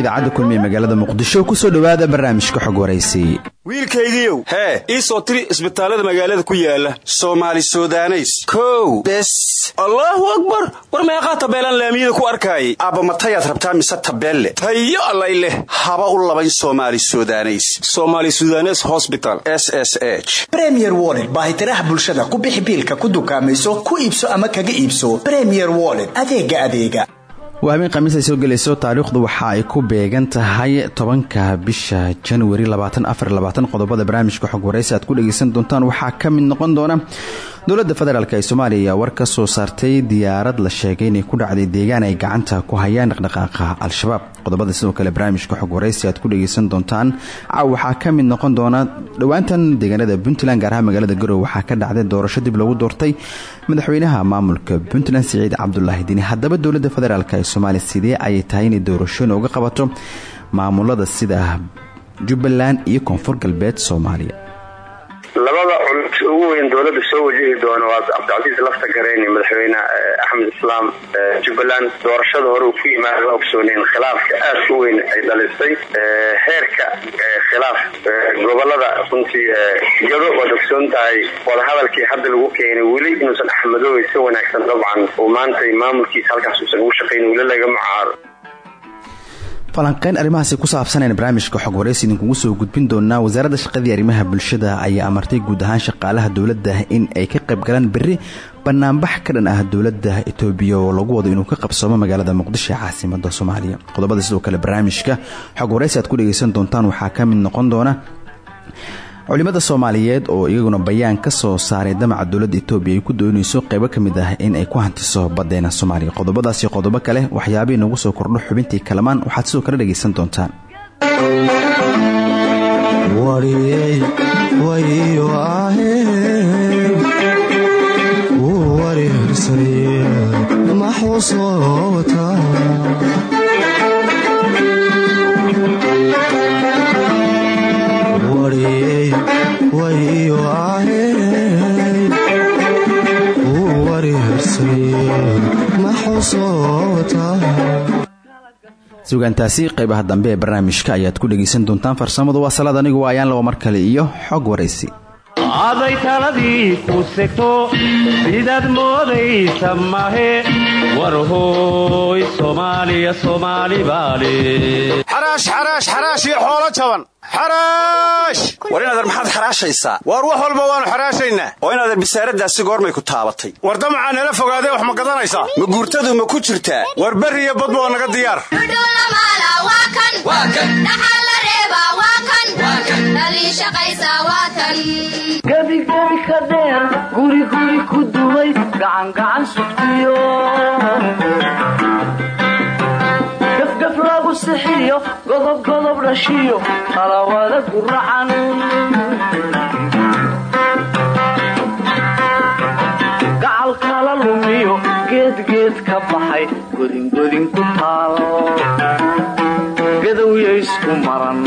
idaacadda kulmiye magaalada muqdisho ku soo dhowaada barnaamijka xog waraysi wiilkaygiiow hee ii soo tiri isbitaallada magaalada ku yaalla soomaali sudaneys. Kow bes. Allaahu akbar! War meeqaa tabeelaan laamiyada ku arkaayay aabba matayaad rabtaa mise tabeelle? Tayo allay leh. Haba u labayn somaali sudaneys. Somaali sudanes hosbital s s h. Bremier woled baahitiraha bulshada ku bixi biilka ku dukaamayso ku iibso ama kaga iibso. Bremier woled adeega adeega waa habeen khamiis ay soo gelayso taariikhdu waxa ay ku beegan tahay tobanka bisha januari qodobada barnaamijka xog waraysi aad ku dhegeysan doontaan. Waxaa ka mid noqon doona dowladda federaalk ee soomaaliya ayaa war ka soo saartay diyaarad la sheegay inay ku dhacday deegaan ay gacanta ku hayaan dhaqdhaqaaqa al-shabaab. Qodobada sidoo kale barnaamijka xog aad ku dhegeysan doontaan. Waxaa ka mid noqon doona dhowaantan deegaanada puntland gaar ahaan magaalada garow waxaa ka dhacday doorasho dib lagu doortay madaxweynaha maamulka puntland siciid cabdulaahi dini haddaba dowladda federaalk ee soomaaliya sidee ayay tahay inay doorashooyin uga qabato? Maamulada sida jubbaland iyo koonfur galbeed soomaaliya ugu weyn dowladda soo wajihi doona waa cabdicasiis lafta gareyni madaxweyne axmed islaam jubbaland. Doorashada hore uu ku yimaada la ogsooneen khilaafka u weyn ay dhalisay heerka khilaaf gobollada runtii iyado waad ogsoon tahay wadahadalkii hadda lagu keenay weli inuusan axmedooy si wanaagsan dabcan uu maanta maamulkiisa halkaas uusan ugu shaqayn weli lagama caaro falanqeyn arrimahaasi ku saabsanayna barnaamijka xog waraysi idinkugu soo gudbin doonaa wasaaradda shaqadii arrimaha bulshada ayaa amartay guud ahaan shaqaalaha dowladda in ay ka qayb galaan berri banaanbax ka dhan ah dowladda etoobiya oo lagu wado inuu ka qabsoomo magaalada muqdisho ee caasimada soomaaliya. Qodobada sidoo kale barnaamijka xog waraysi aad ku dhegeysan doontaan waxaa ka mid noqon doona culimada soomaaliyeed oo iyaguna bayaan ka soo saaray damaca dowladda etoobiya ay ku doonayso qaybo ka mid ah in ay ku hantiso badeena soomaaliya. Qodobadaasi qodobo kale waxyaabihii nagu soo kordho xubintii kalamaan waxaad sidoo kale dhegaysan doontaan sugaantaasi qaybaha dambe ee barnaamijka ayaad ku dhegaysan doontaan farsamadu waa salaad anigu ayaan laba mar kale iyo xog waraysi aday taladii ku segto sidaad moodaysa mahe war hooy soomaaliya soomaali baale xaraash xaraash xaraash iyo xoolo jaban war inaadar maxaad xaraashaysaa. Waar wax walba waannu xaraashaynaa. Oo inaadar bisaaradaasi goormay ku taabatay. War damacaa nala fogaadee wax ma gadanaysaa ma guurtadu ma ku jirtaa? War berri iyo badba waa naga diyaar? Gebigebi ka dheer guriguri ku duway gacangacan sugtiyo lagu sixiyo godobgodob dhashiyo qalawada guracan gacal kala lumiyo geedgeed ka baxay godingodin ku taal gadowya isku maran.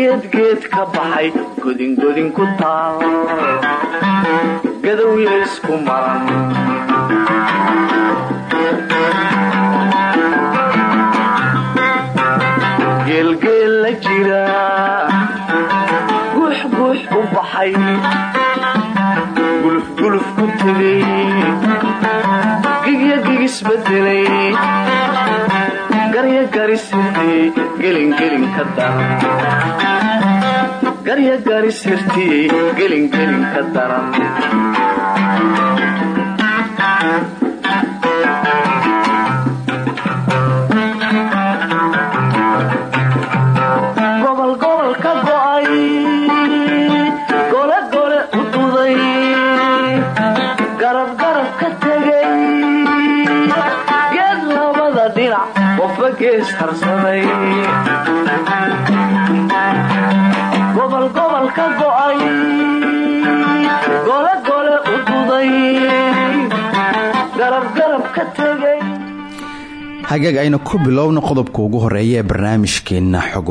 Geedgeed ka baxay godingodin ku taal gadowya isku maran geelgeel la jira guuxguux u baxay. Gulufguluf ku tegay gigya gigisbedelay garya garisirtiyey gelingelin ka daran garya garisirtiyey gelingelin ka daran gobol gobol hagaag ayna ku bilowna qodobka ugu horreeya ee barnaamijkeena xog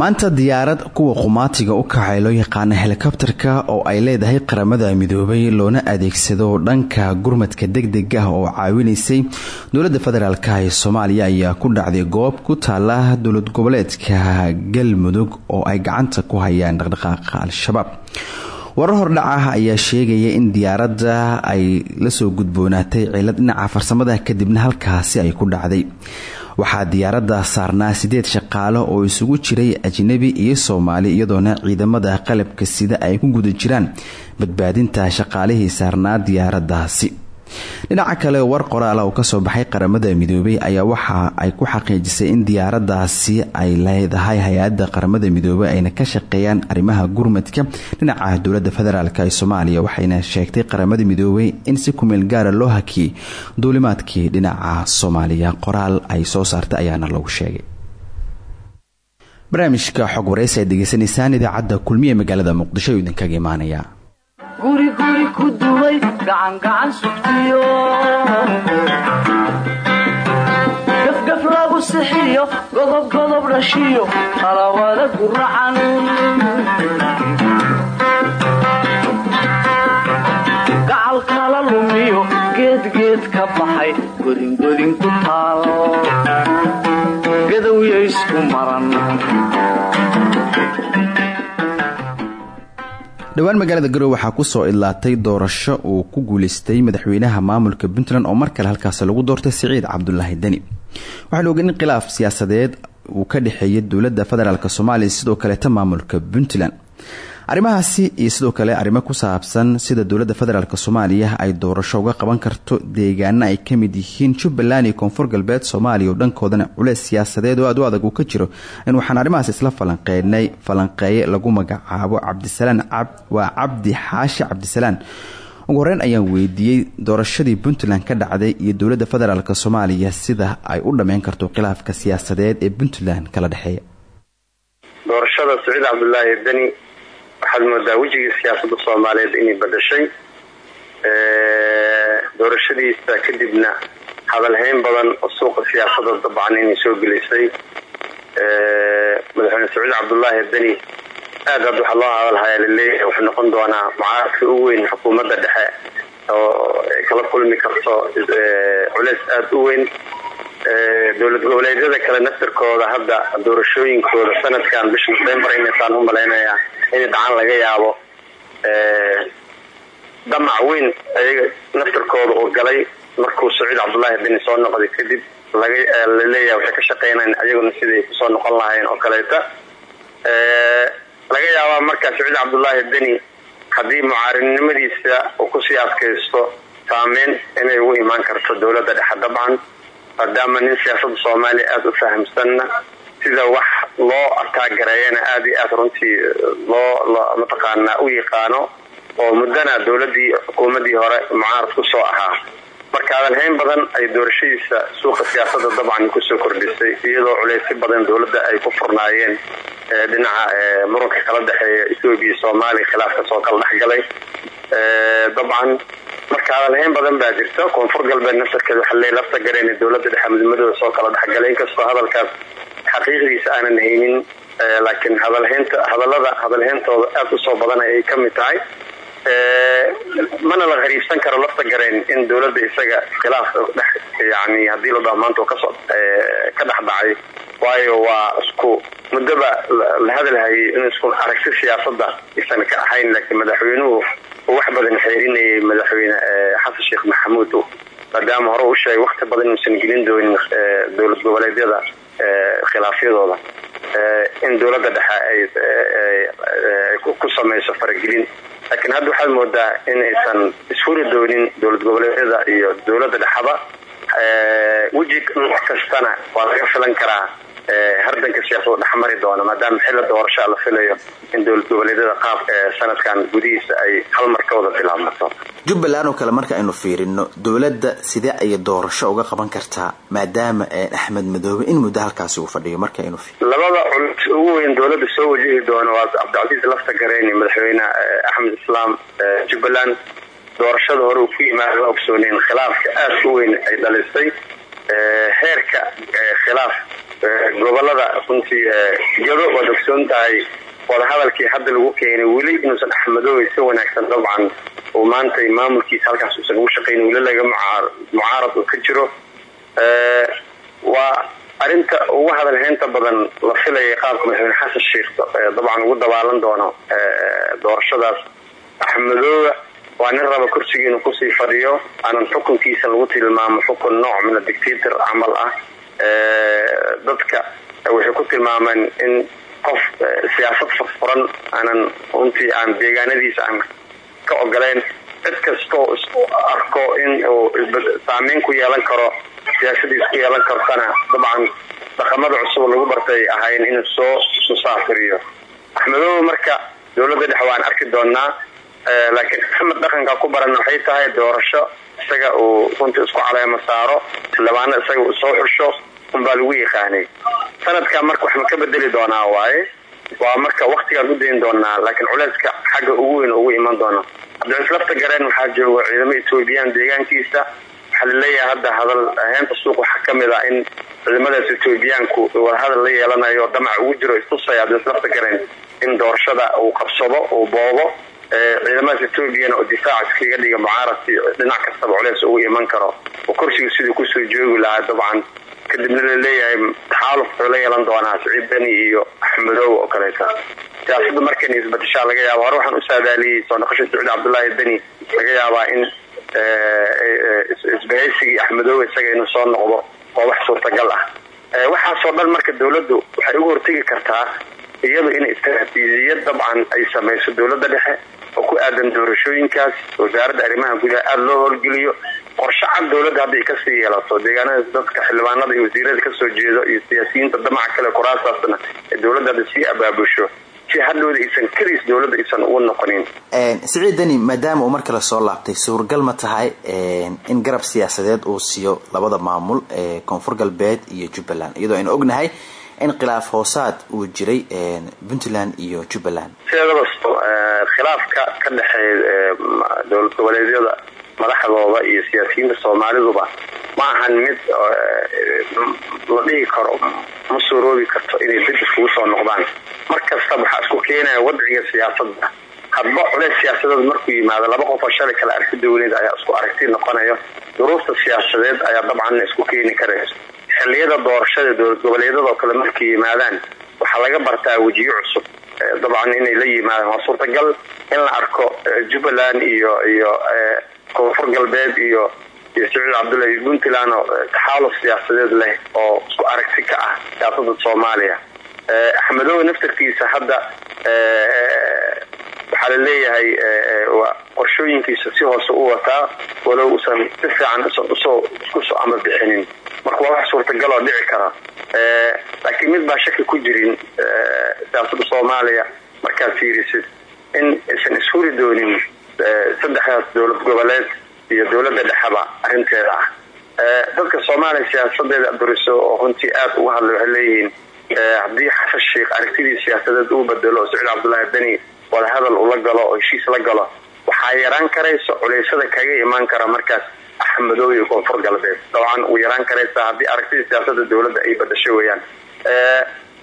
maanta diyaarad kuwa qumaatiga u kacay loo yaqaana helikobtarka oo ay leedahay qaramada midoobay loona adeegsado dhanka gurmadka degdeg ah oo caawinaysay dowladda federaalk ee soomaaliya ayaa ku dhacday goob ku taala dowlad goboleedka galmudug oo ay gacanta ku hayaan dhaqdhaqaaqa al-shabaab warar hordhac ah ayaa sheegaya in diyaaradda ay la soo gudboonaatay cilad dhinaca farsamada kadibna halkaasi ay ku dhacday. Waxaa diyaaradda saarnaa sideed shaqaalo oo isugu jiray ajnabi iyo soomaali iyadoona ciidamada qalabka sida ay ku guda jiraan. Badbaadinta shaqaalihii saarnaa diyaaraddaasi dhinaca kale war qoraala oo ka soo baxay qaramada midoobay ayaa waxa ay ku xaqiijisay in diyaaradaasi ay leedahay hay'adda qaramada midoobay ayna ka shaqeeyaan arrimaha gurmadka. Dhinaca dowladda federaalk ee soomaaliya waxayna sheegtay qaramada midoobay in si kumeel gaara loo hakiyey duulimaadkii dhinaca soomaaliya qoraal ay soo saartay ayaana lagu sheegay. Barnaamijka xog wareysi aad degeysanaysaan kulmiye magaalada muqdisho idinkaga imaanaya gacangacan sugtiyo gafgaf lagu sixiyo godob godob dhashiyo qalawada guracan gacal kala lumiyo geedgeed ka baxay godingodin ku taal gadowya isku maran dhowaan magaalada garowe waxaa ku soo idlaatay doorasho uu ku guuleystay madaxweynaha maamulka puntland oo mar kale halkaasi lagu doortay siciid cabdulaahi deni waxaanu ogeyn in khilaaf siyaasadeed uu ka dhexeeyay dowladda federaalk soomaaliya sidoo kaleeta maamulka puntland arrimahaasi iyo sidoo kale arrimo ku saabsan sida dowladda federaalk soomaaliya ay doorasho uga qaban karto deegaana ay ka mid yihiin jubbaland iyo koonfur galbeed soomaaliya oo dhankoodana culeys siyaasadeed oo aad u adag uu ka jiro. In waxaan arrimahaas isla falanqeynay falanqeeye lagu magacaabo cabdisalaan waa cabdi xaashi cabdisalaan. Ugu horeyn ayaan weydiiyey doorashadii puntland ka dhacday iyo dowladda federaalk soomaaliya sida ay u dhammeyn karto khilaafka siyaasadeed ee puntland kala dhexeeya waxaad moodaa wejigii siyaasada soomaaliyeed inay badashay doorashadiisa kadibna hadalhayn badan oo suuqa siyaasada dabcan inay soo gelisay madaxweyne saciid cabdulaahi deni aad aad waxaa loo hadalhayaa la leeyahay wuxuu noqon doonaa mucaaradka ugu weyn xukuumadda dhexe oo kala kulmi karto culeys aada u weyn dowlad goboleedyada kale naftarkooda hadda doorashooyinkooda sanadkan bisha november inaysaan u malaynayaa in dhacan laga yaabo damac weyn ayaga naftarkooda uu galay markuu saciid cabdulaahi deni soo noqday. Kadib la leeyahay waxay ka shaqeynaan ayaguna siday ku soo noqon lahayn oo kaleeta. Laga yaabaa markaa saciid cabdulaahi deni haddii mucaaridnimadiisa uu ku sii adkaysto saameyn inay ugu imaan karto dowladda dhexe dabcan maadaama nin siyaasada soomaaliya aada u fahamsanna sida wax loo artaagareeyana aada iyo aad runtii loo mataqaanaa u yaqaano oo muddana dowladii xukuumadii hore mucaarad ku soo ahaa. Marka hadalhayn badan ay doorashadiisa suuqa siyaasada dabcan ku soo kordhisay iyadoo culeysyo badan dowladda ay ku furnaayeen dhinaca muranka kala dhexeeya ethoobiya soomaaliya khilaafka soo kala dhexgalay dabcan marka hadalhayn badan baa jirta koonfur galbeed naftarkeeda waxa le lafta gareen dowladda dhexe midnimadooda soo kala dhexgalay inkastoo hadalkaas xaqiiqdiisa aanan haynin laakiin hadalhaynta hadalada hadalhayntooda aada u soo badan ay ka mid tahay. Mana la qariibsan karo lafta gareen in dowladda isaga dhex yani haddii la dhaho maanta ka soo ka dhex waayo waa isku muddaba la hadalhayay in isku aragti siyaasada isan ka ahayn laakiin madaxweynuhu wax badan xeerinayay madaxweyne xasan sheekh maxamuud maadaama hore u sheegay wakti badan inuusan gelin doonin dowlad goboleedyada khilaafyadooda in dowladda dhexe ay ku samayso faragelin. Laakiin hadda waxaad moodaa in aysan isfuri doonin dowlad goboleedyada iyo dowladda dhexaba weji nooc kastana waa laga filan karaa hardanka siyaasada dhexmari doona maadaama xilla doorashaa la filayo in dowlad goboleedyada qaab sanadkan gudihiisa ay hal mar ka wada bilaabmato. Jubbaland oo kale marka aynu fiirino dowladda sidee ayay doorasho uga qaban kartaa maadaama axmed madoobe in muddo halkaasi uu fadhiyo marka aynu labada culus ugu weyn dowladda soo wajihi doona waa cabdicasiis lafta gareyni madaxweyne axmed islaam jubbaland. Doorashada hore uu ku yimaada ogsooneen khilaafka aadka weyn ay dhalisay heerka khilaaf gobollada runtii gado waad ogsoon tahay wadahadalkii hadda lagu keenay weli inuusan axmedooy si wanaagsan dabcan uu maanta maamulkiisa halkaas uusan ugu shaqayn weli laga mucaarad ka jiro. Waa arinta ugu hadalheynta badan la filaya qaabka madaxweyne xasan sheikh dabcan ugu dabaalan doono doorashadaas. Axmedooga waa nin raba kursiga inuu ku sii fadhiyo aanan xukunkiisa lagu tilmaamo xukun nooc mina dictator camal ah dadka waxay ku tilmaameen in qof siyaasad furfuran aanan runtii aan deegaanadiisa aan ka ogoleyn cid kastoo isku arko in uu saameyn ku yeelan karo siyaasadiis ku yeelan kartana dabcan dhaqamada cusub lagu bartay ahayn inuu soo musaafiriyo. Axmedoobe marka dowladda dhexe waan arki doonaa laakiin axmed dhaqanka ku baran waxay tahay doorasho isaga uu runtii isku caleemo saaro xildhibaano isaga uu soo xusho unbaa lagu yaqaanay. Sanadka marka wax ma ka bedeli doonaa waaye? Waa marka waktigaan u dayn doonaa laakiin culeyska xagga ugu weyn ugu iman doono cabdicais lafta gareen waxaa jooga ciidamo etoobiyaan deegaankiisa. Waxaa la leeyahay hadda hadal heenta suuq waxaa ka mid ah in ciidamadaas etoobiyaanku wadahadal la yeelanayo damac ugu jiro istusaya cabdicais lafta gareen in doorashada uu qabsado uu boobo ciidamadaas etoobiyana oo difaac iskaga dhiga mucaaradkii dhinac kastaba culeys ugu iman karo. Oo kursiga siduu ku soo joogi lahaa dabcan kadibna la leeyahay taxaaluf wuxuu la yeelan doonaa siciid beni iyo axmedow oo kaleeta siyaasada markan isbadashaa laga yaaba hore waxaan u saadaaliyey soo noqosha siciid cabdullaahi beni. Laga yaabaa in isbahaysigii axmedow isaga inuu soo noqdo oo wax suurtagal ah. Waxaasoo dhan marka dowladdu waxay uga hortegi kartaa iyadu in istaraatiijiyad dabcan ay samayso dowladda dhexe oo ku aadan doorashooyinkaas wasaaradda arrimaha gudaha aada loo howlgeliyo qorshe cad dowladda hadday ka sii yeelato deegaanadaas dadka xildhibaanada iyo wasiirada ka soo jeedo iyo siyaasiyiinta damaca kale kuraasaasna ee dowladda hadda sii abaabusho si hadhowda aysan keliis dowladda aysan ugu noqonin. Siciid deni maadaama uu markale soo laabtay suurgal ma tahay in garab siyaasadeed uu siiyo labada maamul ee koonfur galbeed iyo jubbaland iyadoo aynu ognahay in khilaaf hoosaad uu jiray puntland iyo jubbaland. Sideedaba khilaafka ka dhexeeya dowlad goboleedyada madaxdooda iyo siyaasiyiinta soomaaliduba ma ahan mid la dhihi karo ma suuroobi karto inay dib iskugu soo noqdaan. Mar kasta waxaa isku keenaya wadciga siyaasadda. Hadba culeys siyaasadeed markuu yimaado laba qof oo shalay kale arki dawleed ayaa isku aragti noqonayo. Duruufta siyaasadeed ayaa dabcan isku keeni karayso xiliyada doorashada dowlad goboleedyada oo kale markay yimaadaan waxaa laga bartaa wejiyo cusub. Dabcan inay la yimaadaan. Waa suurtagal in la arko jubbaland iyo iyo koonfur galbeed iyo iyo siciid cabdullahi iyo puntland oo taxaaluf siyaasadeed leh oo isku aragti ka ah siyaasada soomaaliya. Axmedowe naftarkiisa hadda waxaa la leeyahay qorshooyinkiisa si hoose u wataa walow usan si fiican isku soo ama bixinin. Marka waa wax suurtagal oo dhici kara. Laakiin mid baa shaki ku jirin siyaasada soomaaliya markaad fiirisid in aysan ishuri doonin saddexdaas dowlad goboleed iyo dowladda dhexeba arinteeda ah. Dadka soomaaliya siyaasadeeda buriso oo runtii aada uga hadlay waxay leeyihiin haddii xasan sheikh aragtidii siyaasadeed uu bedelo oo siciid cabdullaahi beni wadahadal ula galo oo heshiis la galo waxaa yaraan karaysa culeysada kaga imaan kara markaas axmedoobe iyo koonfur galbeed. Dabcan uu yaraan karaysa haddii aragtidii siyaasada dowladda ay badasho weeyaan.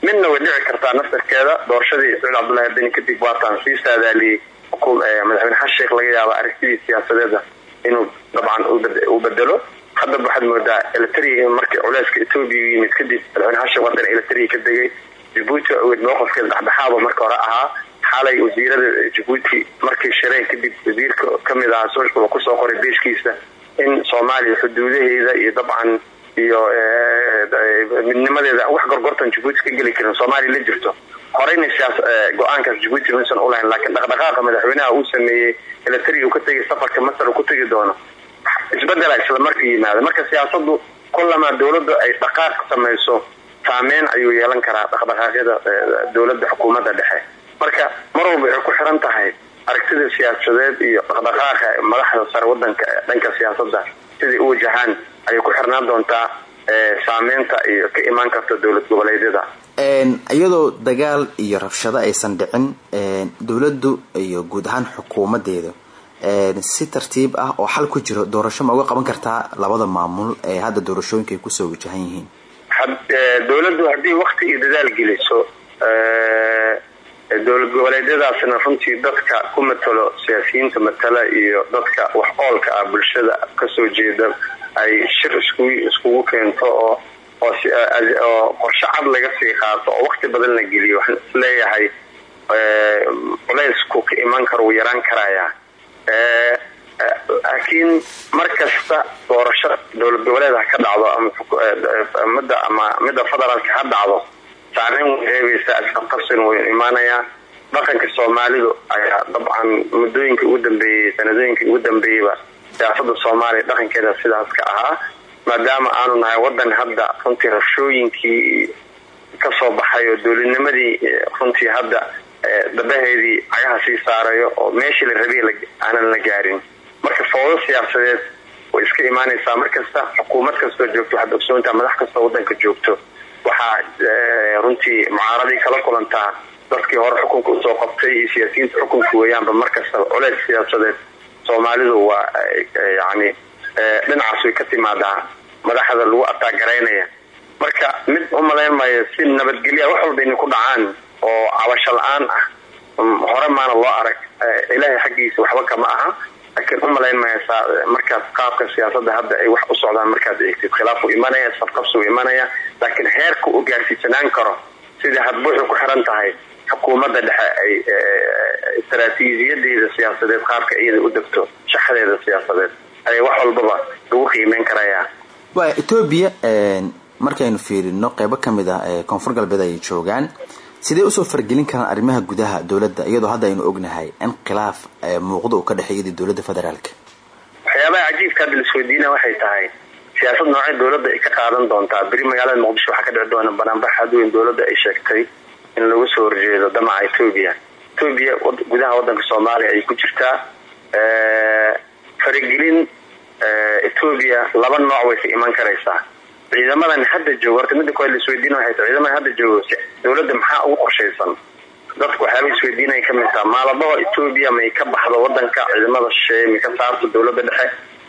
Midna way dhici kartaa naftarkeeda doorashadii siciid cabdullaahi beni kadib waataan sii saadaaliyey madaxweyne xasan laga yaaba aragtidii siyaasadeeda inuu dabcan uu bedelo. Haddaba waxaad moodaa elitria markii culeyska etoobiya yimid kadib madaxweyne xasan sheikh wadan elitria ka degay. Jabuuti awgeed mowqafkeeda dhexdhexaaba marka hore ahaa. Xalay wasiirada jabuuti markay shireen kadib wasiirka ka mid ahaa social ku soo qoray beeshkiisa in soomaaliya xuduudaheeda iyo dabcan iyo midnimadeeda wax gorgortan jabuuti ka geli karin soomaaliya la jirto horeyna siyaas go'aankaas jabuuti maysan ulahayn laakiin dhaqdhaqaaqa madaxweynaha uu sameeyey elitria uu ka tegay safarka masar ku tegi doono isbedela isla marka yimaada marka siyaasadu kulamaa dowladda ay dhaqaaq samayso saameyn ayuu yeelan karaa dhaqdhaqaaqyada dowladda xukuumadda dhexe. Marka mar walba waxay ku xiran tahay aragtida siyaasadeed iyo dhaqdhaqaaqa madaxda sare wadanka dhanka siyaasada siday u wajahaan ayay ku xirnaan doontaa saameynta iyo ka imaan karta dowlad goboleedyada. Iyadoo dagaal iyo rabshado aysan dhicin dowladdu iyo guud ahaan xukuumadeeda si tartiib ah oo xal ku jiro doorasho ma uga qaban kartaa labada maamul ee hadda doorashooyinka ay ku soo wajahan yihiin? Dowladdu haddii wakti iyo dadaal geliso dowlad goboleedyadaasna runtii dadka ku matalo siyaasiyiinta matala iyo dadka wax oolka ah bulshada ka soo jeeda ay shir iskugu keento oo oo qorshe cad laga sii qaato oo wakti badan la geliyo waxaan is leeyahay culaysku ka iman karo wuu yaraan karayaa laakiin mar kasta doorasho dowlad goboleed ha ka dhacdo ama midda ama midda federaalka ha dhacdo saameyn way reebaysaa isqabqabsin way imaanayaa. Dhaqanka soomaalidu ayaa dabcan muddooyinka ugu dambeeyey sanadooyinka ugu dambeeyeyba siyaasada soomaaliya dhaqankeeda sidaas ka ahaa. Maadaama aanu nahay wadan hadda runtii rabshooyinkii ka soo baxay oo dowladnimadii runtii hadda dabaheedii cagaha sii saarayo oo meeshii la rabay aanan la gaarin. Marka foodo siyaasadeed way iska imaanaysaa. Markasta xukuumad kastoo joogto waxaad ogsoontaa madax kastoo wadanka joogto waxaa runtii mucaaradii kala kulantaa dadkii hore xukunka u soo qabtay iyo siyaasiyiinta xukunka weeyaanba markastaba culeys siyaasadeed. Soomaalidu waa yani dhinacaas way ka timaadaa madaxda lagu ataagaraynaya marka mid umalayn maayo si nabadgelya wax walba inay ku dhacaan oo cabasho la'aan ah hore maana loo arag ilaahay xaggiisa waxba kama aha laakiin umalayn maayo markaad qaabka siyaasada hadda ay wax u socdaan markaad eegtid khilaafu imanaya safqabsi u imanaya laakiin heerka u gaarsiisanaan karo sidai hadbuuxu ku xiran tahay xukuumadda dhexe ay istaraatiijiyadeeda siyaasadeed qaabka iyada u degto shaxdeeda siyaasadeed ay wax walbaba lagu qiimeyn karayaa. Etoobiya markaynu fiirino qeybo ka mid ah ee galbeed ay joogaan sidee u soo fargelin karaan arrimaha gudaha dowladda? Iyadoo hadda aynu ognahay in khilaaf muuqda uu ka dhexeeyada dowladda federaalka. Waxyaabaha cajiibka hadda laisweydiina waxay tahay siyaasad noocee dowladda ay ka qaadan doontaa? Beri magaalada muqdisho waxaa ka dhici doona banaanbax hadweyn dowladda ay sheegtay in lagu soo horjeedo damaca etoobiya etoobiya gudaha wadanka soomaaliya ay ku jirtaa faragelin etoobiya laba nooc way iman karaysaa ciidamadan hadda joogo horta mida kood laisweydiin waxay tahay ciidamadan hadda joogo dowladda maxaa ugu qorshaysan dadku waxyaaba isweydiinay ka mid taha maaladaho etoobiya may ka baxdo wadanka ciidamada shisheeye may ka saarto dowladda dhexe.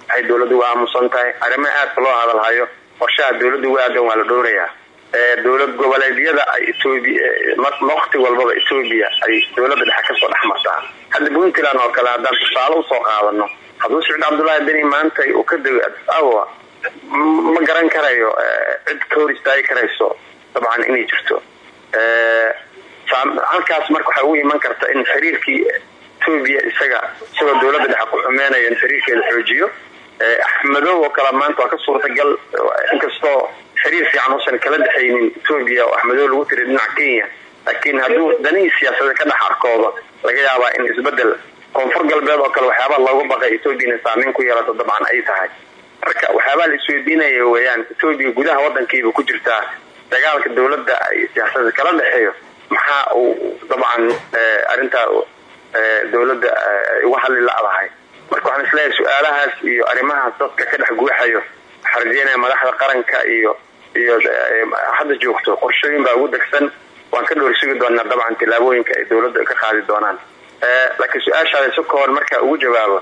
Waxay dowladda uga aamusan tahay. Arrimaha aadka loo hadalhayo qorshaha dowladda uga aadan waa la dhowrayaa. Dowlad goboleedyada ay etoobiya waqti walbaba etoobiya ay dowladda dhexe ka soo dhex martaa hadda puntland oo kale haddaan tusaale u soo qaadano hadduu sicid cabdullaahi beni maanta uu ka dego adis awa ma garan karayo cid ka hor istaagi karayso. Dabcan inay jirto. Halkaas marka waxaa ugu iman karta in xiriirkii etoobiya isaga isagoo dowladda dhexe ku xumeynayo in xiriirkeeda xoojiyo. Axmedow oo kale maanta waa ka suurtagal inkastoo xiriir fiican uusan kala dhexaynin etoobiya oo axmedow lagu tiri dhinaca kenya. Laakiin hadduu danihii siyaasadeed ka dhex arkoodo laga yaabaa in isbeddel koonfur galbeed oo kale waxyaabaa looga baqay etoobiya inay saameyn ku yeelato dabcan ay tahay marka waxyaabaa la isweydiinaya weyaan etoobiya gudaha wadankiiba ku jirtaa dagaalka dowladda ay siyaasada kala dhexeeyo maxaa uu dabcan arintaa dowladda uga hadli la-dahay marka waxaan is leeyahay su'aalahaas iyo arrimahaas dadka ka dhex guuxayo waxaa madaxda qaranka iyo iyo hadda joogto qorshooyin baa ugu degsan waan ka dhowr sugi doonaa dabcan tillaabooyinka ay dowladda ka qaadi doonaan. Laakiin su'aashaada si kooban markaa ugu jawaabo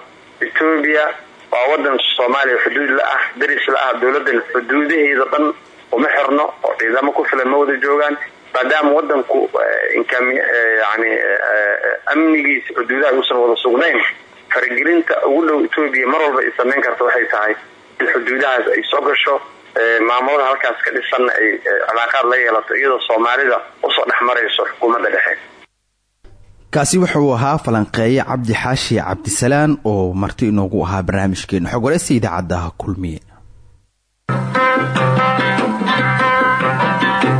etoobiya waa wadan soomaaliya xuduud la ah daris la ah dowladan xuduudaheeda dhan uma xirno oo ciidamo ku filan ma wada joogaan. Maadaama wadanku yani amnigiisa xuduudaha uusan wada sugnayn faragelinta ugu dhow etoobiya mar walba ay samayn karta waxay tahay in xuduudahaas ay soo gasho maamulada halkaas ka dhisanna ay cilaaqaad la yeelato iyadoo soomaalida u soo dhex marayso xukuumadda dhexe kaasi wuxuu ahaa falanqeeye cabdi xaashi cabdisalaan oo marti inoogu ahaa barnaamijkeena xog wareysta idaacadda kulmiye.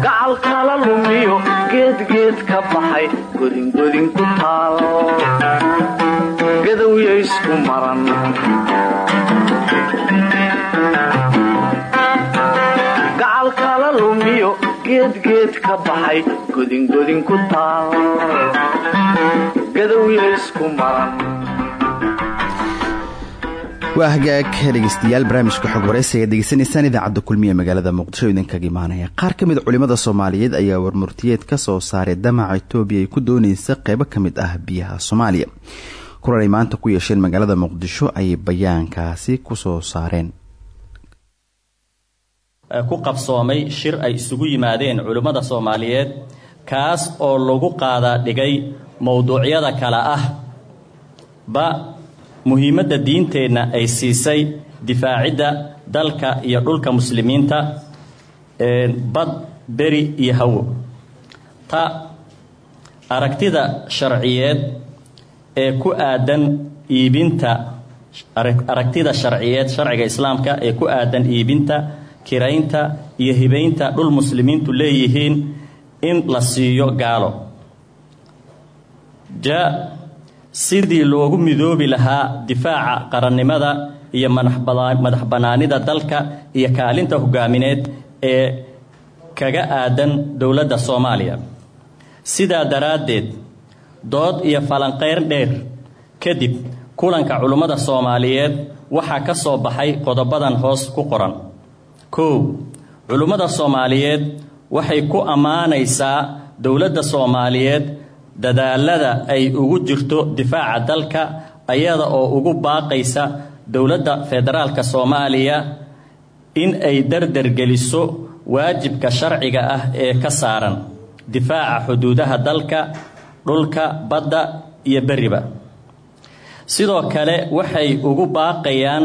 Gacalkala lumiyo geedgeed ka baxay godingodin ku taal gadowya isku maran geedgeed ka baxay godingodin ku taal waa hagaag dhegeystayaal barnaamijka xog wareysiga degeysanaysaan idaacadda kulmiye magaalada muqdisho idinkaga imaanaya qaar ka mid culimada soomaaliyeed ayaa warmurtiyeed ka soo saaray damaca etoobiya ay ku dooneysa qeybo ka mid ah biyaha soomaaliya. Kulan ay maanta ku yeesheen magaalada muqdisho ayay bayaankaasi ku soo saareen ku qabsoomay shir ay isugu yimaadeen culimmada soomaaliyeed kaas oo lagu qaadaa dhigay mowduucyada kale ah ba muhiimadda diinteenna ay siisay difaacidda dalka iyo dhulka muslimiinta bad beri iyo hawo. Ta aragtida sharciyeed ee ku aadan iibinta aragtida sharciyeed sharciga islaamka ee ku aadan iibinta kiraynta iyo hibaynta dhul muslimiintu leeyihiin in la siiyo gaalo. Ja sidii loogu midoobi lahaa difaaca qarannimada iyo madax bannaanida dalka iyo kaalinta hogaamineed ee kaga aadan dowladda soomaaliya. Sidaa daraaddeed dood iyo falanqeyr dheer kadib kulanka culummada soomaaliyeed waxaa ka soo baxay qodobadan hoos ku qoran kow culummada soomaaliyeed waxay ku ammaanaysaa dowladda soomaaliyeed dadaalada ay ugu jirto difaaca dalka ayada oo ugu baaqaysa dowladda federaalka soomaaliya in ay dardargeliso waajibka sharciga ah ee ka saaran difaaca xuduudaha dalka dhulka badda iyo beriba sidoo kale waxay ugu baaqayaan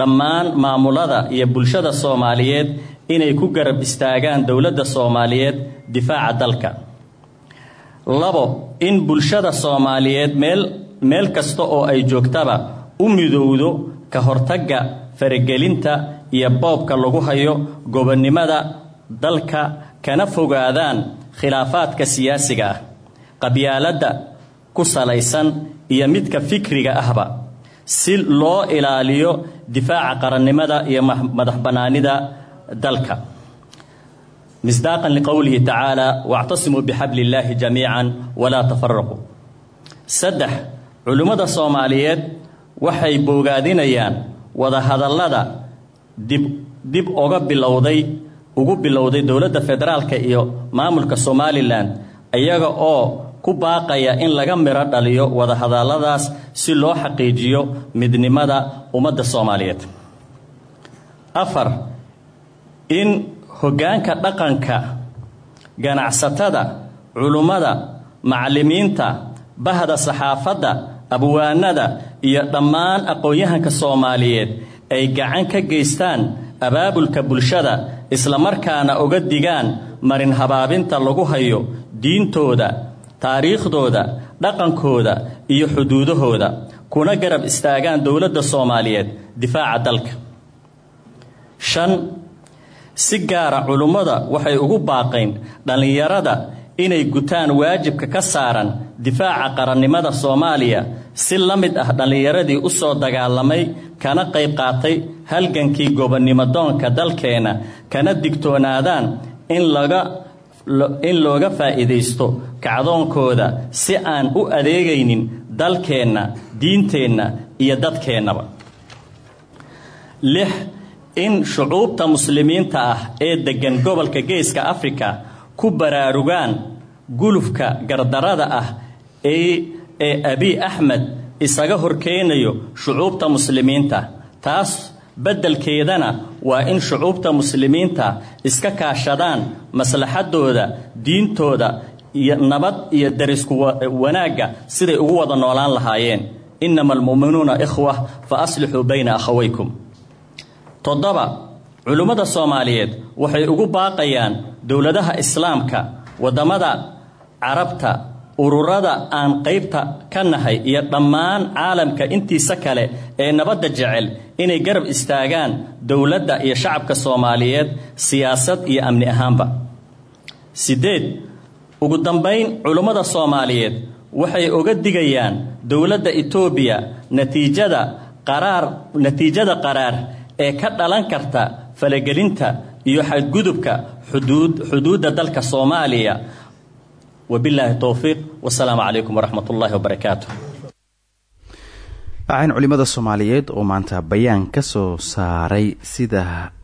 dhammaan maamulada iyo bulshada soomaaliyeed inay ku garab istaagaan dowladda soomaaliyeed difaaca dalka. Labo in bulshada soomaaliyeed meel meel kasta oo ay joogtaba u midowdo ka hortagga faragelinta iyo boobka lagu hayo gobonnimada dalka kana fogaadaan khilaafaadka siyaasiga ah qabyaaladda ku salaysan iyo midka fikriga ahba si loo ilaaliyo difaaca qarannimada iyo madax bannaanida dalka. Misdaaqan liqowlihi tacaala wactasimuu bixabli illaahi jamiican walaa tafaraquu saddex culimmada soomaaliyeed waxay boogaadinayaan wadahadallada dib dib oga bilowday ugu bilowday dowladda federaalka iyo maamulka somalilan iyaga oo ku baaqaya in laga midho dhaliyo wadahadalladaas si loo xaqiijiyo midnimada ummadda soomaaliyeed. Afar in hoggaanka dhaqanka ganacsatada culummada macallimiinta bahda saxaafadda abwaanada iyo dhammaan aqoon-yahanka soomaaliyeed ay gacan ka geystaan abaabulka bulshada islamarkaana uga digaan marin habaabinta lagu hayo diintooda taariikhdooda dhaqankooda iyo xuduudahooda kuna garab istaagaan dowladda soomaaliyeed difaaca dalka. Shan si gaara culummada waxay ugu baaqayn dhallinyarada inay gutaan waajibka ka saaran difaaca qarannimada soomaaliya si la mid ah dhallinyaradii u soo dagaalamay kana qayb qaatay halgankii gobonnimo doonka dalkeenna kana digtoonaadaan in laga in looga faa'iidaysto kacdoonkooda si aan u adeegaynin dalkeenna diinteenna iyo dadkeennaba. Lix in shucuubta muslimiinta ah ee deggan gobolka geeska afrika ku baraarugaan gulufka gardarada ah ee ee abiy axmed isaga horkeenayo shucuubta muslimiinta taas beddelkeedana waa in shucuubta muslimiinta iska kaashadaan maslaxadooda diintooda iyo nabad iyo darisku wanaagga siday ugu wada noolaan lahaayeen. Innama almu'minuuna ikhwa fa aslixuu bayna akhawaykum. Toddoba culimmada soomaaliyeed waxay ugu baaqayaan dowladaha islaamka waddamada carabta ururada aan qaybta ka nahay iyo dhammaan caalamka intiisa kale ee nabadda jecel inay garab istaagaan dowladda iyo shacabka soomaaliyeed siyaasad iyo amni ahaanba. Siddeed ugu dambayn culimmada soomaaliyeed waxay uga digayaan dowladda etoobiya natiijada qaraar natiijada qaraar ee ka dhalan karta falagelinta iyo xadgudubka xuduud xuduudda dalka soomaaliya wabilaahi towfiiq wasalaamu calaykum waraxmat ullaahi wabarakaatu acayn culimada soomaaliyeed oo maanta bayaan ka soo saaray sida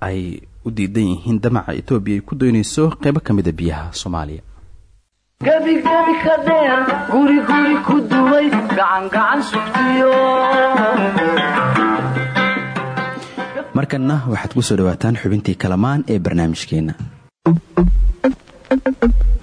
ay u diidan yihiin damaca etoobiya ay ku dooneyso qeybo ka mida biyaha soomaaliya. Gebigebi ka dheer guriguri ku duway gacangacan sugtiyo. Markanna waxaad ku soo dhawaataan xubintii kalamaan ee barnaamijkeenna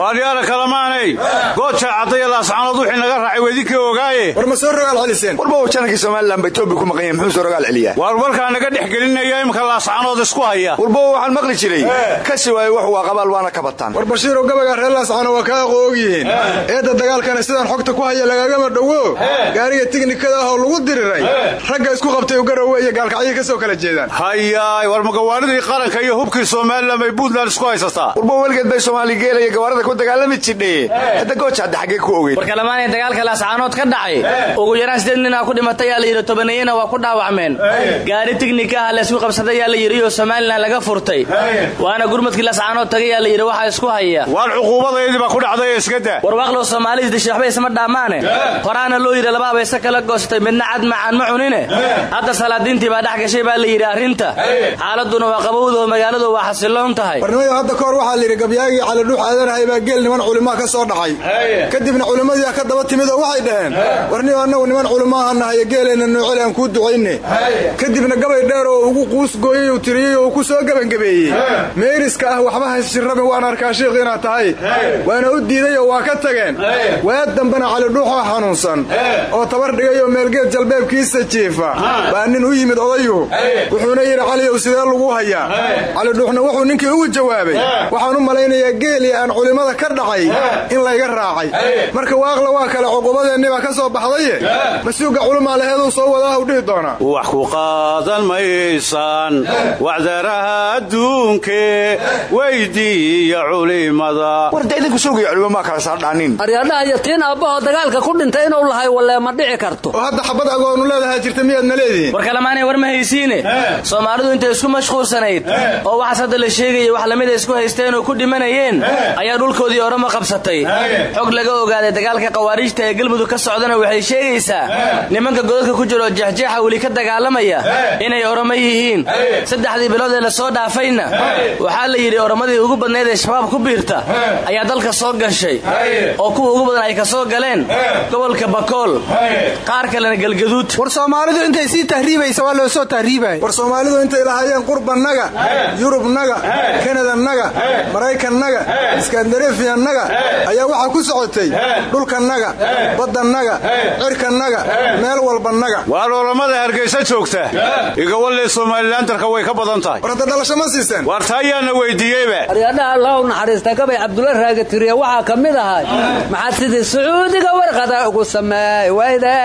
waaryaala kalamaanay. Gooja caddaya laascanood wixii naga raacay weydinkii ogaaye. War ma soo rogaal celiseen warba janakii somalilan ba etoobiya ku maqan muxuu soo rogaal celiyaa? Waar warkaa naga dhex gelinaya imika laascanood isku haya. Warba waxaan maqli jiray. Kasi waaye wax waa qabaal waana ka bataan. War bashiirow gabagaa reer laascano waa kaa aqo eedda dagaalkana sidaan xogta ku haya lagagama dhowo gaariga tiknikada ah oo lagu diriray. Ragga isku qabtay garowe iyo gaalkacyay ka soo kala jeedaan. Hayaay war magawaaridii qaranka iyo hubkii somalilan bay puntland isku haysataa warba weligeed bay soomaali geelaya gawaarada ku dagaalami jidhe hadda gooja hadda xaggee ku ogeyd warkalamaanee dagaalka laascaanood ka dhacay ugu yaraan sideed ninaa ku dhimatay yaa la yidhi tobaneeyana waa ku dhaawacmeen. Gaari tiknika ah laysku qabsaday yaa la yidhi oo somalilan laga furtay. Waana gurmadkii laascaanood tagay yaa la yidhi waxaa isku haya. Waar cuquubadaydii baa ku dhacday iskada. Warwaaqlow soomaalidii dishay waxba isma dhaamaane. Horaana loo yidhi laba abayse kala goostay midna cad macaan ma cunine. Hadda salaadiintii baa dhex gashay baa la yidhi arrinta xaaladuna waa qabowda oo magaaladu waa xasiloon tahay. Warnimayo hadda kahor waxaa layidhi gabyaagii calidhuux aadanahay baa geel niman culimaa ka soo dhacay. Kadibna culimmadii ka daba timid oo waxay dhaheen warniyo annagu niman culimaaha nahayo geelayna nooceli aan kuu ducayne kadibna gabay dheer oo ugu quusgooyey uu tiriyey oo ku soo gebangabeeyey meeriska ah waxba haysirrabin waan arkaa shiikh inaad tahay. Waana u diiday oo waa ka tageen. Waad dambena calidhuuxoo xanuunsan oo tabar dhigay oo meelgeed jalbeebkiisa jiifa. Baa nin u yimid odayu. Wuxuuna yidhi caliyow sidee lagu hayaa? Calidhuuxna wuxuu ninkii ugu jawaabay. Waxaan u malaynayaa geelii aan culimmada ka dhacay in layga raacay. Marka waaqla waa kale cuqubadeenni baa ka soo baxdaye masuuga culumaa laheeduu soo wadaahu dhihi doonaa. Wax ku qaadan maysaan wacdaraha adduunke weydiiya culimada. Warda idinku suugaya culimo maa kala saardhaanin aryadhaha iyo tiin aabbahoo dagaalka ku dhintay inuu lahay wallee ma dhici karto. Oo hadda xabad agoonu leedahaa jirta miyaadna leedihiin? Warkalamaanay war ma haysiine. Soomaalidu intay isku mashquulsanayd. Oo waxaas hadda la sheegaya wax lamida isku haysteen oo ku dhimanayeen ayaa dhulkoodii orama qabsatay. Xog laga ogaaday dagaalka khawaariijta ee galmudug ka socdana waxay sheegaysaa nimanka godadka ku jiro jeexjeexa weli ka dagaalamaya inay oramo yihiin. Saddexdii bilood ee la soo dhaafayna waxaa la yidhi oramadii ugu badnayd ee shabaab ku biirta ayaa dalka soo gashay oo kuwa ugu badan ay ka soo galeen gobolka bakool. Qaar kalena galgaduud. War soomaalidu intay sii tahriibaysa waa loo soo tahriibaya war soomaalidu intay lahaayeen qurbannaga yurubnaga kanadanaga maraykannaga iskandarefiyannaga ayaa waxaa ku socotay dhulkannaga baddannaga cirkannaga meel walbannaga waar oramada hargaysa joogta. Igawalee somalilandarka way ka badan tahay. War hadda dhalasho ma siiseen. Waar taa ayaana weydiiyeyba aryadhaha allahu naxariista gabay cabdulla raagatiriya waxaa ka mid ahay maxaad sidii sacuudiga warqada ugu sameey wayde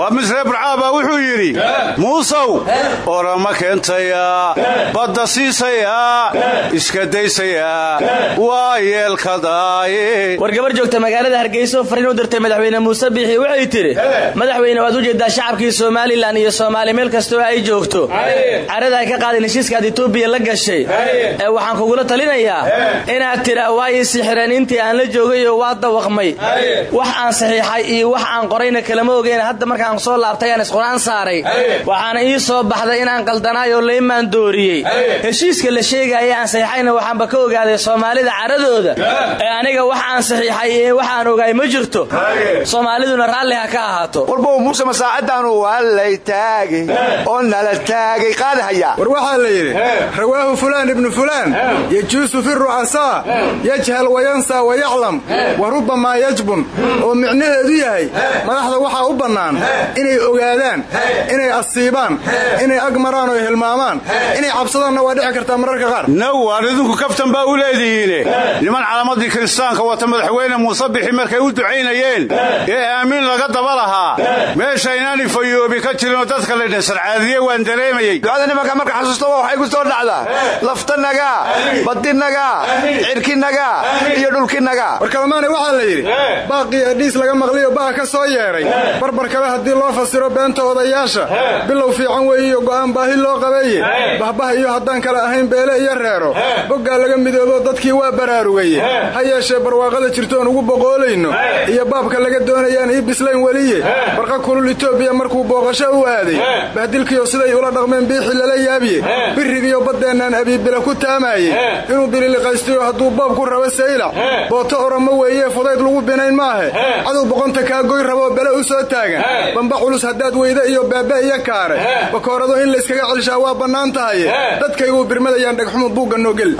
waa misree burcaabaa wuxuu yidhi muusow orama keentaya badda siisaya iska daysaya war gabar joogta magaalada hargeysa oo fariin u dirtay madaxweyne muuse biixi waxay tidhi madaxweyne waad u jeedaa shacabkii somalilan iyo soomaali meel kastoo ay joogto. Carada ay ka qaadeen heshiiskaad etoobiya la gashay. Ee waxaan kugula talinayaa inaad tidhaa waa ii sixireen intii aan la joogayo waa dawaqmay. Wax aan saxiixay iyo wax aan qorayna kalama ogeyn. Hadda markaan soo laabtay aan isqur-aan saaray. Waxaana ii soo baxday inaan qaldanaay oo laymaan dooriyey. Heshiiska la sheegaya aan saxiixayna waxaanba ka ogaaday soomaalida caradooda. Ee aniga wax aan saxiixay ee wax aan ogaay ma jirto. Soomaaliduna raalli ha ka ahaato. Warbow muuse masaacadaanu waa lay taagay oo nala taagay qaadahayaa war waxaa la yidhi rawaahu fulaan ibnu fulaan yajuusu fi rucasaa yajhal wayansaa wayaclam wa rubbamaa yajbun. Oo micnaheedu yahay madaxda waxaa u bannaan inay ogaadaan inay asiibaan inay ag maraan oo hilmaamaan inay cabsadaanna waa dhici kartaa mararka qaar. Nawaan idinku kaftan baa u leedihiine niman calamadii kiristaanka wata madaxweyne muuse bixi markay u ducaynayeen. Ee aamiin laga daba lahaa. Meesha inaani fayoobi ka jirinoo dadka la dhasarcaadiye waan dareemayey. Ducada nimanka marka xasuusto waxay ku soo dhacdaa. Laftanaga badinaga cirkinaga iyo dhulkinaga war kalamaanay kalamaane waxaa la yidhi baaqii adhiis laga maqliyo ba'a ka soo yeedhay. Barbarkaba haddii loo fasiro beenta odayaasha. Bilow fiican weeyiyo go'aan baahi loo qabeeye bahbah iyo haddaan kale ahayn beele iyo reero. Boggaa laga midoobo dadkii waa baraarugeye ha yeeshee barwaaqada jirtoon ugu boqoolayno iyo baabka laga doonayaan ii bislayn weliye barqa kulul itoobiya markuu booqasho u aaday bahdilkiyo siday ula dhaqmeen biixi lala yaabiye birigiyo baddeennan abiibila ku taamaaye inuu bililiqaystiyo hadduu boob ku rabo saylac booto oramo weeye fudayd lagu binayn maahe cadow boqonta kaa goy raboo bele u soo taagan bamba culus haddaad weyda iyo baaba iyo kaare bakoorado in layskaga celshaa waa bannaan tahaye dadkayguu birmadayaan dhegxumu buugga noogel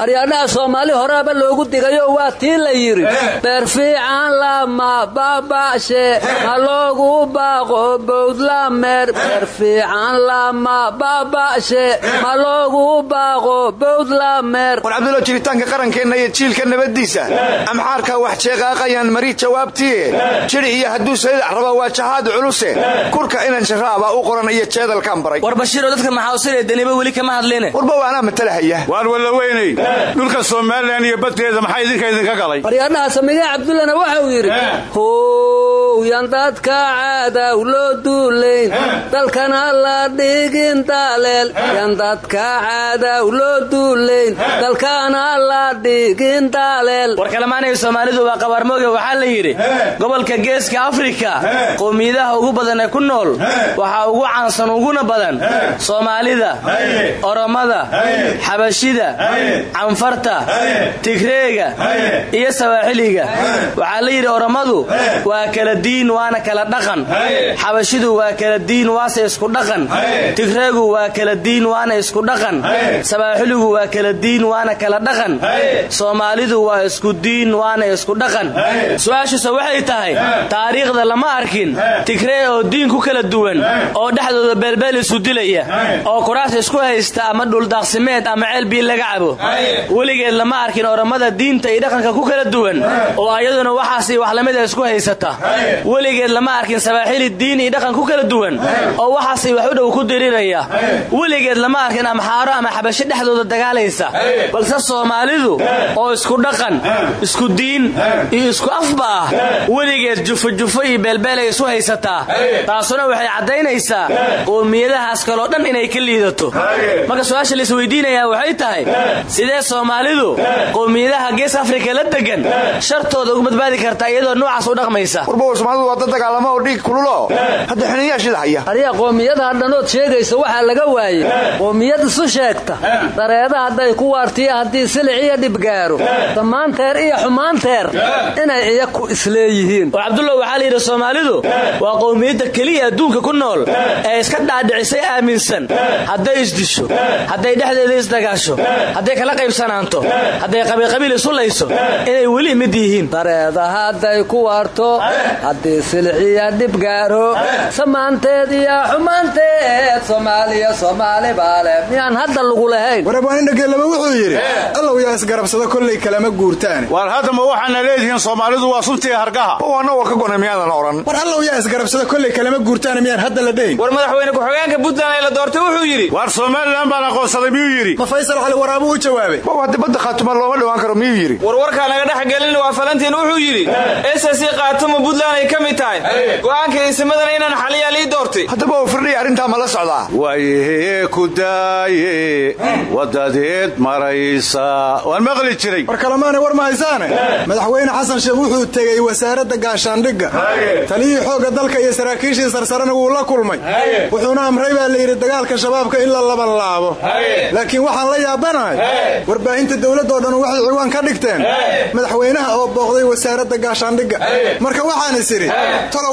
horeaba loogu digayo waa tii la yidhi. Beer fiican lama baaba'she ha loogu baaqo bowdlameer beer fiican lama baaba'she ma loogu baaqo bowdlameer war cabdulla jiritaanka qarankeenna iyo jiilka nabaddiisa. Amxaarka wax jeeqaaqayaan mari jawaabtiye jiri iyo hadduu saydac raba waa jahaad culuse. Kurka inan sharaabaa u qoran iyo jeedalkaan baray. War bashiiroo dadka maxausiree daniba weli kama hadline warba waanaa matalahaya waan walla weynay. Dhulka somalilan iyo badkeeda maxaa idinka idinka galay? Aryaadhaha samigee cabdullana waxau yidhi how yan dadka caadaw loo duulayn. Dalkana la dhigin daaleel yan dadka caadaw loo duulayn. Dalkana la dhigin daaleel war kalamaanay soomaalidu waa qabaarmooge waxaa la yidhi gobolka geeska afrika qowmiyadaha ugu badan ee ku nool waxaa ugu caansan uguna badan soomaalida oromada xabashida canfarta tigreega iyo sawaaxiliga. Waxaa la yidhi oromadu waa kala diin waana kala dhaqan. Xabashidu waa kala diin waase isku dhaqan. Tigreegu waa kala diin waana isku dhaqan. Sabaaxiligu waa kala diin waana kala dhaqan. Soomaalidu waa isku diin waana isku dhaqan. Su'aashuse waxay tahay taariikhda lama arkin. Tigree oo diin ku kala duwan oo dhexdooda beelbeel isu dilaya oo kuraas isku haysta ama dhuldaaqsimeed ama ceel biil laga cabo. Weligeed lama arkin oromada diinta iyo dhaqanka ku kala duwan oo ayaduna waxaasi wax lamida isku haysata. Weligeed lama arkin sabaaxili diin iyo dhaqan ku kala duwan oo waxaasi wax u dhow ku diriraya. Weligeed lama arkin amxaaro ama xabashi dhexdooda dagaalaysa balse soomaalidu oo isku dhaqan isku diin iyo isku afba ah weligeed jufojufo iyo beelbeelay isu haysataa taasuna waxay caddaynaysaa qowmiyadahaas kaloo dhan inay ka liidato. Marka su'aasha laisweydiinayaa waxay tahay sidee soomaalidu qowmiyadaha gees afrika la degan shartooda ugu badbaadi kartaa iyadoo noocaas u dhaqmaysa warba soomaalidu waa dad dagaalamo oo dhiig kululo hadda xiniyaashida haya arya qowmiyadaha dhanood sheegaysa waxaa laga waayey qowmiyad isu sheegta dareeda hadday ku waartiya haddii silic iyo dhibgaaro dhammaanteer iyo xumaanteer inay iyaku isleeyihiin war cabdullah waxaa la yidhi soomaalidu waa qowmiyadda keliya adduunka ku nool ee iska dhaadhicisay aaminsan hadday isdisho hadday dhexdeeda isdagaasho hadday kala qaybsanaanto hadday qabiilqabiil isu layso inay weli mid yihiin. Dareeda hadday ku waarto haddii silic iyo dhibgaaro samaanteed iyo xumaanteed soomaaliya soomaali baale miyaan hadda lagu lahayn? Warabaaninhageellama wuxuu yidhi allow yaa isgarabsado kollay kalama guurtaane waar haddama waxaana leedihiin soomaalidu waa suntii hargaha? Waana waa ka gona miyaadan oran war allow yaa isgarabsado kollay kalama guurtaane miyaan hadda la dheyn war madaxweyne ku-xigeenka puntland ee la doortay wuxuu yidhi waar somalilan baan aqoonsaday miyuu yidhi? Ma faysal cali waraabuu u jawaabay looma dhawaan karo miyuu yidhi? Warwarkaa naga dhex gelin waa falantiin wuxuu yidhi ss khaatuma puntland ay ka mid tahay. Go'aanka isimadana inaan xaliyaa lii doortay. Haddaba uu firdhiya arrintaa ma la socdaa? Waayehee ku daaye wadadeed maraysa. Waan maqli jiray. War kalamaanay war ma haysaane? Madaxweyne xasan sheekh wuxuu tegey wasaaradda gaashaandhigga. Taliyihii xoogga dalka iyo saraakiishii sarsarena wuu la kulmay. Wuxuuna amray baa layidhi dagaalka shabaabka in la labanlaabo laakiin waxaan la yaabanahay warbaahinta dowladdoo dhan waxay ciwaan ka dhigteen. Madaxweynaha oo booqday wasaaradda gaashaandhigga. Marka waxaan is idhi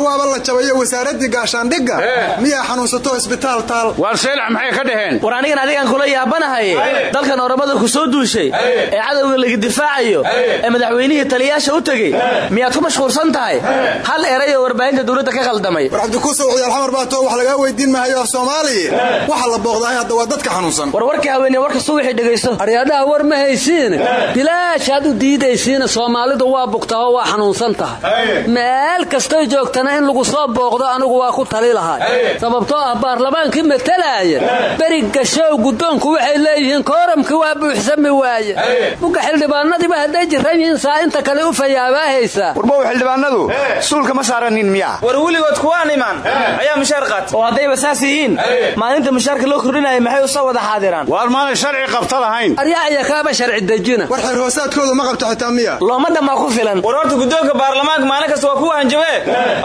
waaba la jabayo wasaaraddii gaashaandhigga. Miyaa xanuunsato isbitaal taal? Waar seelax maxay ka dhaheen? War anigan adigaan kula yaabanahay dalkan oromada ku soo duushay ee cadowga laga difaacayo ee madaxweynihii taliyaasha u tegey miyaad ku mashquulsan tahay? Hal eray oo warbaahinta dowladda ka khaldamay. War cabdikuusow ciyaal xamar wax lagaa weydiin mahayo af soomaaliya waxa la booqdahay hadda waa dadka xanuunsan. War warkii haweeney warka suwixii dhegayso. Aryaadhaha war ma haysiine bilaashaad u diidaysiina soomaalidu waa bugtaho waa xanuunsan tahay. Meel kastoy joogtana in lagu soo booqdo anigu waa ku tali lahay. Sababtoo ah baarlamaankii matalaaya beri gashow guddoonku waxay leeyihiin kooramkii waa buuxsami waaye. Buga xildhibaanadiiba hadday jiran yihiin saa inta kale u fayaabaa warbow xildhibaanadu suulka ma saaranin miya war weligood kuwaan imaan ayaa mushaar qaata oo haddayba saas yihiin. Maalinta mushaarka loo kordhinaya maxay u soo wada xaadiraan? Waar maanay sharci qabta lahayn. Aryaa iyo kaaba sharci dejina war xeer hoosaadkooda ma qabto xitaa miya. Looma dhammaa ku filan. War horta guddoonka baarlamaanka maalin kasta waa ku hanjabee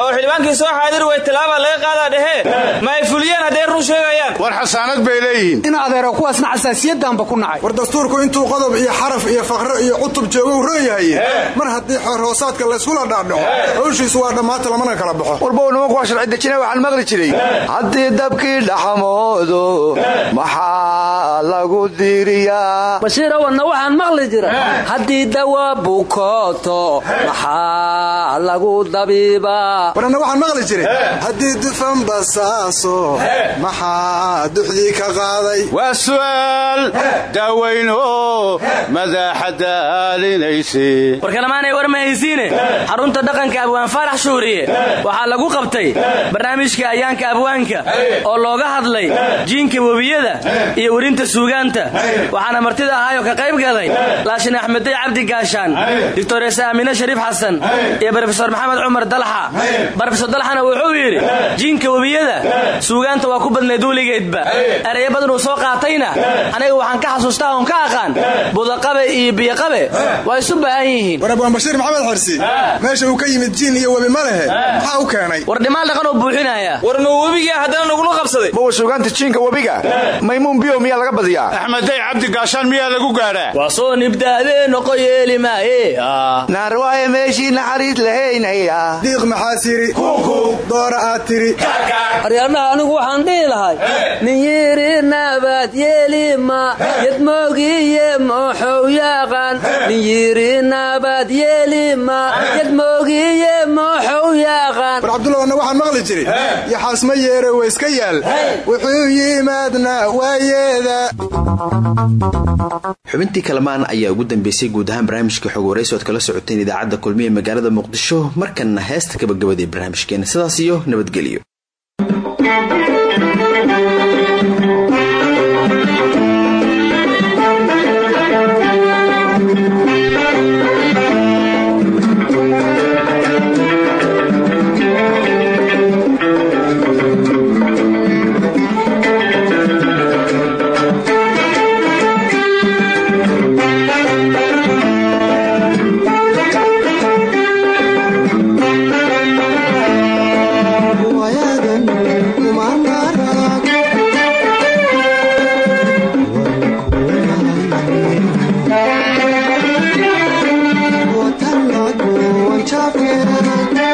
oo xildhibaankii soo xaadiri way tallaabaa laga qaadaa dhehee ma ay fuliyeen hadday run sheegayaan. War xasaanad bay leeyihiin. In adeero kuwaasna xasaasiyadanba ku nacay. War dastuurku intuu qodob iyo xaraf iyo faqro iyo cutub joogo u rooyahay mar haddii xeer hoosaadka layskula dhaadhaco hawshiisu waa dhammaata lamana kala baxo. Warbow nimanku waa sharci dejina waxaan maqli jiray. Haddii dabkii dhaxamoodo maxaa lagu diiriyaa bashiirawanna waxaan maqli haddii dawa bukooto maxaa lagu dabiibaa? Waranna waxaan maqli jiray. Haddii dufan basaaso maxaa duxdii ka qaaday? Waa su'aal daaweyno madaaxa daalinayse warkalamaanay war ma haysiine? Xarunta dhaqanka abwaan faarax shuuriye. Waxaa lagu qabtay barnaamijka ayaanka abwaanka oo looga hadlay jiinka webiyada iyo werinta suugaanta. Waxaana martida ahaayoo ka qayb galay laashin axmeday cabdi gaashaan doctores aamine shariif xasan. Iyo brofesor maxamed cumar dalxa. Brofesor dalxana wuxuu yidhi jiinka webiyada suugaanta waa ku badnay duuligeedba. Ereyo badan uu soo qaatayna aniga waxaan ka xasuustaa oon ka aqaan. Budaqabe iyo biyoqabe waa isu baahan yihiin. War abwaan bashiir maxamed xirsi meesha uu ka yimid jiin iyo webi ma lehe. Maxaa u keenay. War dhimaan dhaqan oo buuxinaya. War ma webigaa haddana nagula qabsaday. Mawa suugaanta jiinka webiga? Maymuun biyo miyaa laga badiyaa? Axmeday cabdi gaashaan miyaa lagu gaadhaa? Waa soo nibdaadee noqo yeeli maaye. Naarwaaye meeshii naxariis lahaynaya diiq maxaa tiri doora aad tiri. Anigu waxaan dhihi lahay nin yiri nabaad yeelima yadmoogiye mooxow yaaqaan. Nin yiri nabaad yeelima yadmoogiye mooxow yaaqaan. War cabdullawanna waxaan maqli jiray yaxaas ma yeere wa iska yaal. Wuxuu yimaadna waayeeda ayaa ugu dambeysay guud ahaan barnaamijka xog waraysi ood kala socoteen idaacadda kulmiye magaalada muqdisho markanna heesta gabagabadii barnaamijkeena. Sidaas iyo nabadgelyo talking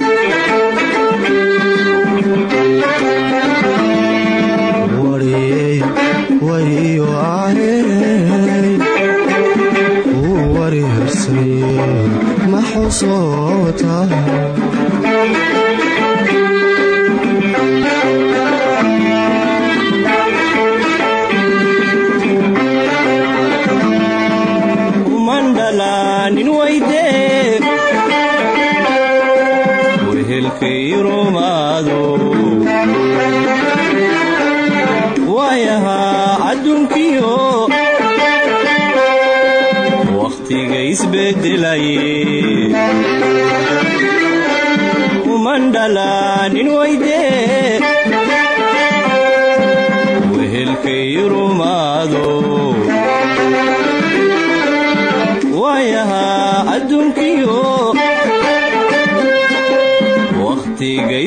ma xusoota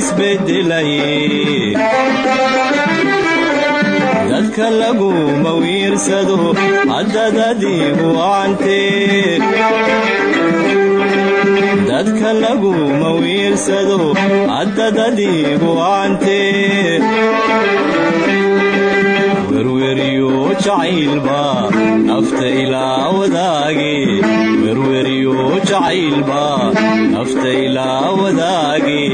wakhtiga isbedelaye dadka laguma wiirsado haddad adigu wacantee dadka laguma wiirsado haddad adigu wacantee werweriyo nafta ilaa wadaage. Werweriyo jacaylba nafta ilaa wadaage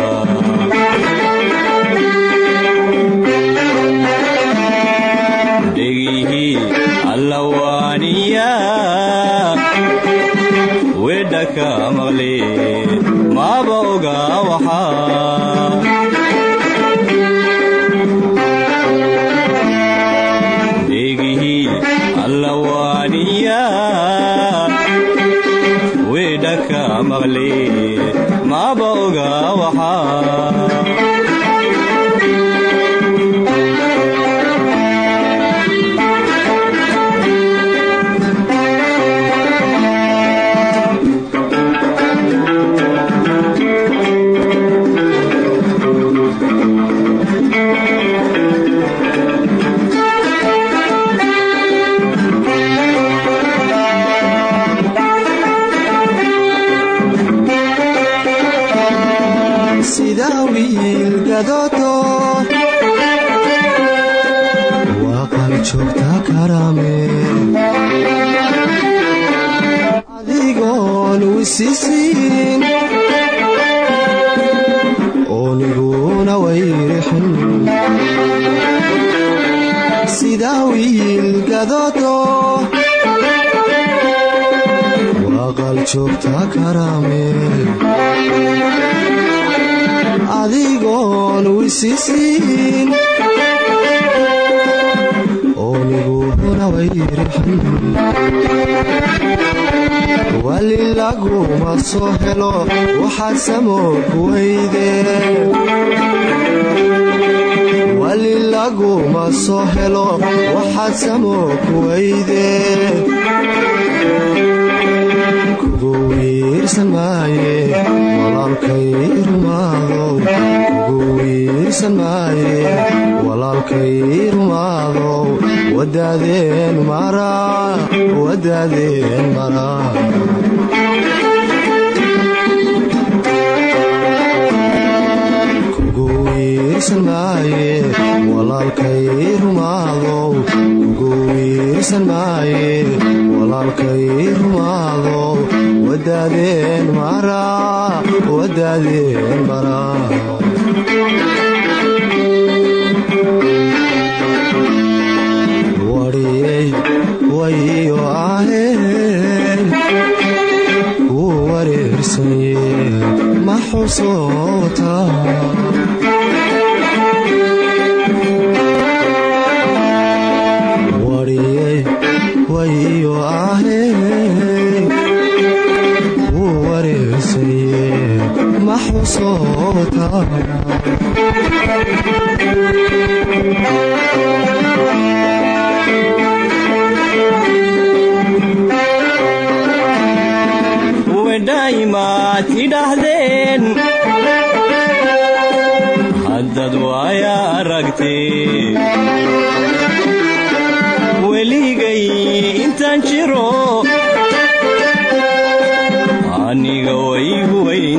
wiil gadooto waa qal joogta karame. Adigoon wisisiin ooniguna wayrixin sida wiil gadooto waa qal joogta karame adigoon wayrixin wali laguma soo helo waxaad samoog weyde wali laguma soo helo waxaad samoog weyde kugu wiirsan maaye walaalkay wiirsan maaye walaalkay rumaadow wadaadeen maraa wadaadeen maraa kugu wiirsan maaye walaalkay rumaadow kugu wiirsan maaye walaalkay rumaadow wadaadeen maraa wadaadeen maraa ma xusoota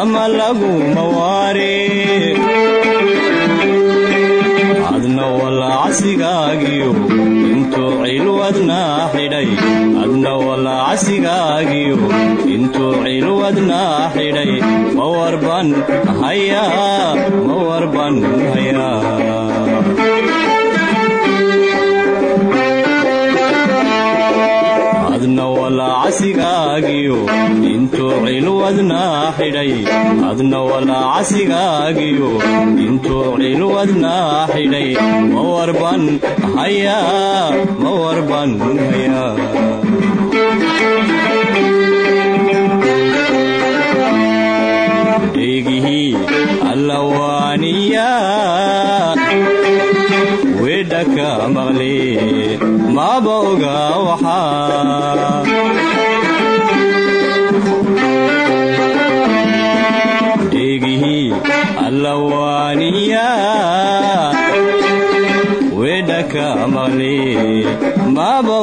sama laguma waare adna walacsigaagiyo intuu cilwadnaa xidhay adna walacsigaagiyo intuu cilwadnaa xidhay ma warban hayaa ma warban hayaa adna walacsigaagiyo intuu cilwadnaa xidhay adna walacsigaagiyo intuu cilwadnaa xidhay ma warban hayaa ma warban hayaa eegihii allawaaniya wedhaka maaba oga waxaa eegihii allawaaniya wedhaka maqle maaba